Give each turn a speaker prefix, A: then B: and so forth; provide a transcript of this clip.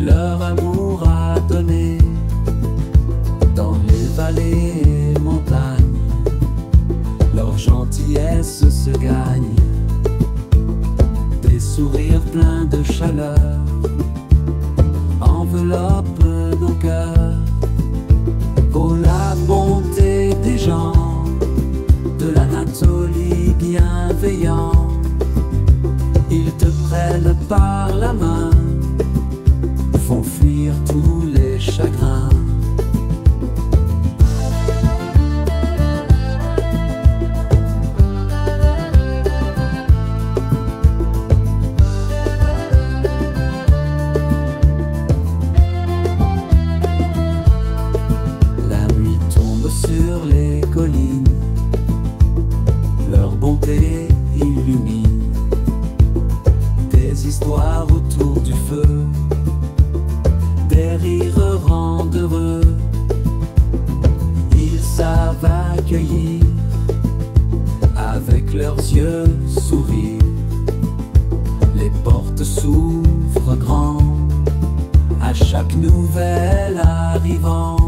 A: leur amour a donné dans les vallées et montagnes, leur gentillesse se gagne, des sourires pleins de chaleur enveloppent nos cœurs. Oh la bonté des gens de l'Anatolie bienveillant, ils te prennent par la main, leurs yeux sourire. Les portes s'ouvrent grand à chaque nouvel arrivant.